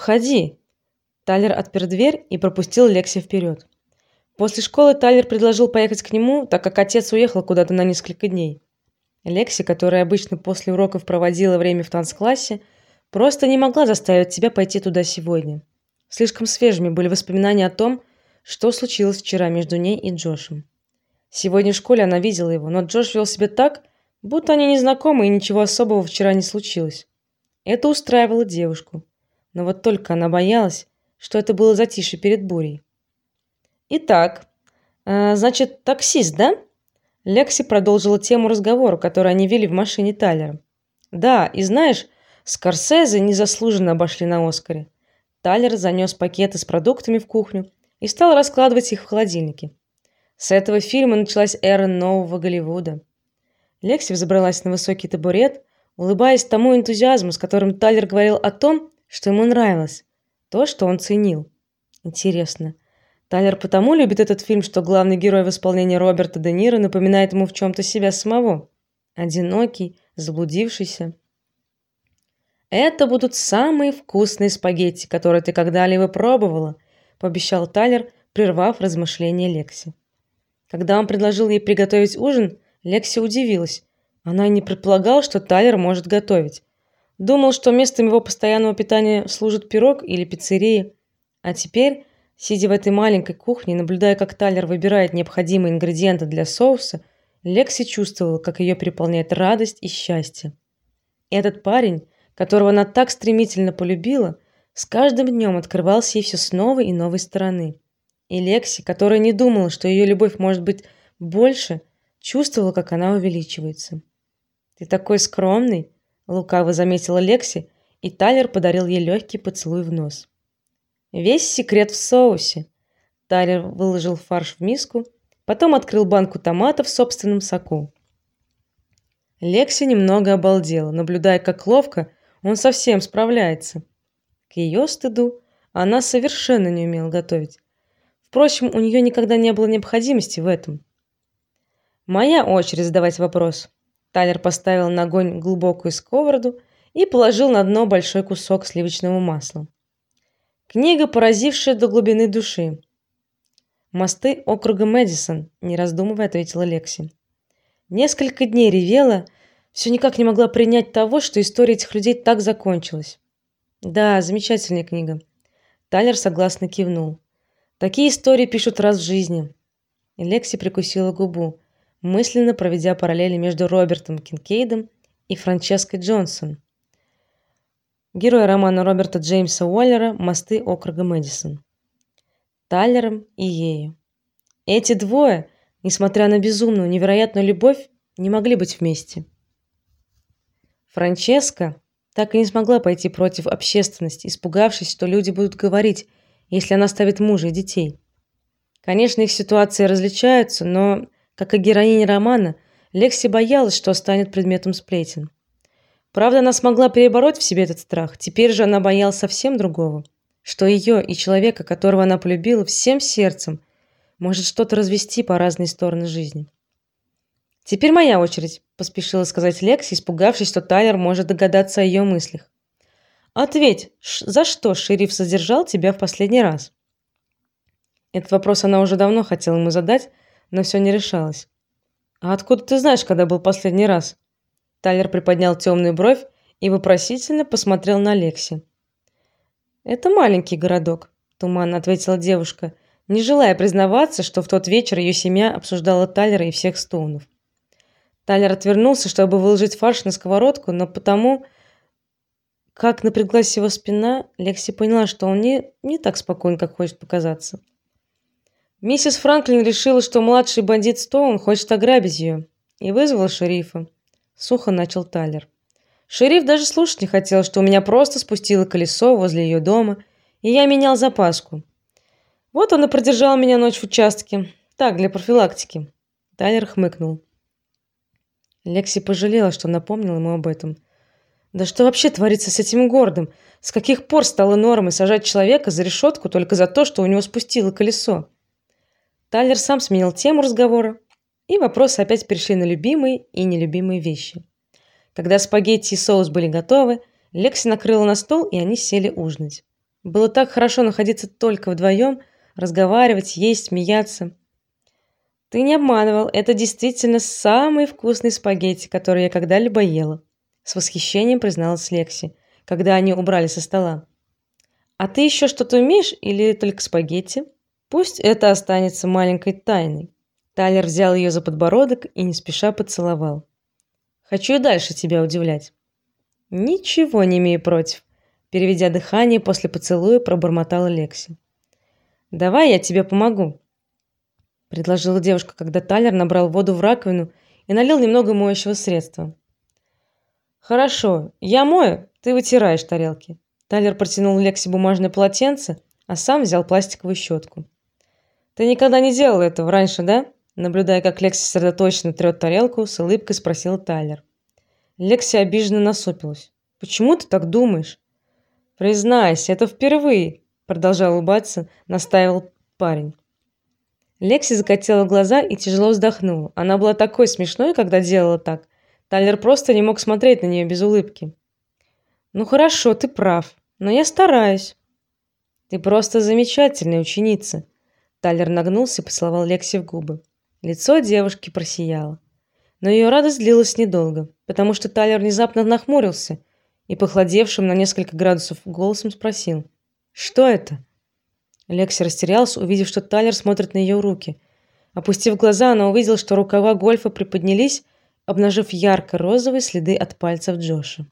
Входи. Тайлер отпер дверь и пропустил Лекси вперед. После школы Тайлер предложил поехать к нему, так как отец уехал куда-то на несколько дней. Лекси, которая обычно после уроков проводила время в танцклассе, просто не могла заставить себя пойти туда сегодня. Слишком свежими были воспоминания о том, что случилось вчера между ней и Джошем. Сегодня в школе она видела его, но Джош вел себя так, будто они не знакомы и ничего особого вчера не случилось. Это устраивало девушку, но вот только она боялась, что это было затишье перед бурей. Итак, э, значит, таксист, да? Лекси продолжила тему разговора, который они вели в машине Тайлера. Да, и знаешь, Скорсезе незаслуженно обошли на Оскаре. Тайлер занес пакеты с продуктами в кухню и стал раскладывать их в холодильнике. С этого фильма началась эра нового Голливуда. Лекси взобралась на высокий табурет, улыбаясь тому энтузиазму, с которым Тайлер говорил о том, что ему нравилось, то, что он ценил. Интересно, Тайлер потому любит этот фильм, что главный герой в исполнении Роберта Де Ниро напоминает ему в чем то себя самого. Одинокий, заблудившийся. Это будут самые вкусные спагетти, которые ты когда-либо пробовала, пообещал Тайлер, прервав размышления Лекси. Когда он предложил ей приготовить ужин, Лекси удивилась. Она не предполагала, что Тайлер может готовить. Думал, что местом его постоянного питания служит пирог или пиццерия, а теперь Сидя в этой маленькой кухне, наблюдая, как Тайлер выбирает необходимые ингредиенты для соуса, Лекси чувствовала, как ее переполняет радость и счастье. Этот парень, которого она так стремительно полюбила, с каждым днем открывался ей все с новой и новой стороны. И Лекси, которая не думала, что ее любовь может быть больше, чувствовала, как она увеличивается. Ты такой скромный, лукаво заметила Лекси, и Тайлер подарил ей легкий поцелуй в нос. Весь секрет в соусе. Тайлер выложил фарш в миску, потом открыл банку томатов в собственном соку. Лекси немного обалдела, наблюдая, как ловко он совсем справляется. К ее стыду, она совершенно не умела готовить. Впрочем, у нее никогда не было необходимости в этом. Моя очередь задавать вопрос. Тайлер поставил на огонь глубокую сковороду и положил на дно большой кусок сливочного масла. Книга, поразившая до глубины души. Мосты округа Мэдисон, не раздумывая, ответила Лекси. Несколько дней ревела, все никак не могла принять того, что история этих людей так закончилась. Да, замечательная книга. Тайлер согласно кивнул. Такие истории пишут раз в жизни. Лекси прикусила губу, мысленно проведя параллели между Робертом Кинкейдом и Франческой Джонсон героя романа Роберта Джеймса Уоллера Мосты округа Мэдисон. Тайлером и ею. Эти двое, несмотря на безумную, невероятную любовь, не могли быть вместе. Франческа так и не смогла пойти против общественности, испугавшись, что люди будут говорить, если она оставит мужа и детей. Конечно, их ситуации различаются, но, как и героиня романа, Лекси боялась, что станет предметом сплетен. Правда, она смогла перебороть в себе этот страх. Теперь же она боялась совсем другого, что ее и человека, которого она полюбила всем сердцем, может что-то развести по разные стороны жизни. Теперь моя очередь, поспешила сказать Лекси, испугавшись, что Тайлер может догадаться о ее мыслях. Ответь, за что шериф содержал тебя в последний раз? Этот вопрос она уже давно хотела ему задать, но все не решалась. А откуда ты знаешь, когда был последний раз? Тайлер приподнял темную бровь и вопросительно посмотрел на Лекси. Это маленький городок, туманно ответила девушка, не желая признаваться, что в тот вечер ее семья обсуждала Тайлера и всех Стоунов. Тайлер отвернулся, чтобы выложить фарш на сковородку, но потому как напряглась его спина, Лекси поняла, что он не не так спокоен, как хочет показаться. Миссис Франклин решила, что младший бандит Стоун хочет ограбить ее, и вызвала шерифа сухо начал Тайлер. Шериф даже слушать не хотел, что у меня просто спустило колесо возле ее дома, и я менял запаску. Вот он и продержал меня ночь в участке, так для профилактики. Тайлер хмыкнул. Лекси пожалела, что напомнил ему об этом. Да что вообще творится с этим городом? С каких пор стало нормой сажать человека за решетку только за то, что у него спустило колесо? Тайлер сам сменил тему разговора и вопросы опять перешли на любимые и нелюбимые вещи. Когда спагетти и соус были готовы, Лекси накрыла на стол, и они сели ужинать. Было так хорошо находиться только вдвоем, разговаривать, есть, смеяться. Ты не обманывал, это действительно самый вкусный спагетти, который я когда-либо ела, с восхищением призналась Лекси, когда они убрали со стола. А ты еще что-то умеешь или только спагетти? Пусть это останется маленькой тайной. Тайлер взял ее за подбородок и не спеша поцеловал. Хочу и дальше тебя удивлять. Ничего не имею против, переведя дыхание после поцелуя, пробормотала Лекси. Давай я тебе помогу, предложила девушка, когда Тайлер набрал воду в раковину и налил немного моющего средства. Хорошо, я мою, ты вытираешь тарелки. Тайлер протянул Лекси бумажное полотенце, а сам взял пластиковую щетку. Ты никогда не делал этого раньше, да? Наблюдая, как Лекси сосредоточенно трет тарелку, с улыбкой спросил Тайлер. Лекси обиженно насупилась. Почему ты так думаешь? Признайся, это впервые, продолжал улыбаться, настаивал парень. Лекси закатила глаза и тяжело вздохнула. Она была такой смешной, когда делала так. Тайлер просто не мог смотреть на нее без улыбки. Ну хорошо, ты прав но я стараюсь. Ты просто замечательная ученица. Тайлер нагнулся и поцеловал Лекси в губы. Лицо девушки просияло. Но ее радость длилась недолго, потому что Тайлер внезапно нахмурился и похолодевшим на несколько градусов голосом спросил: "Что это?" Лекси растерялась, увидев, что Тайлер смотрит на ее руки. Опустив глаза, она увидела, что рукава гольфа приподнялись, обнажив ярко-розовые следы от пальцев Джоша.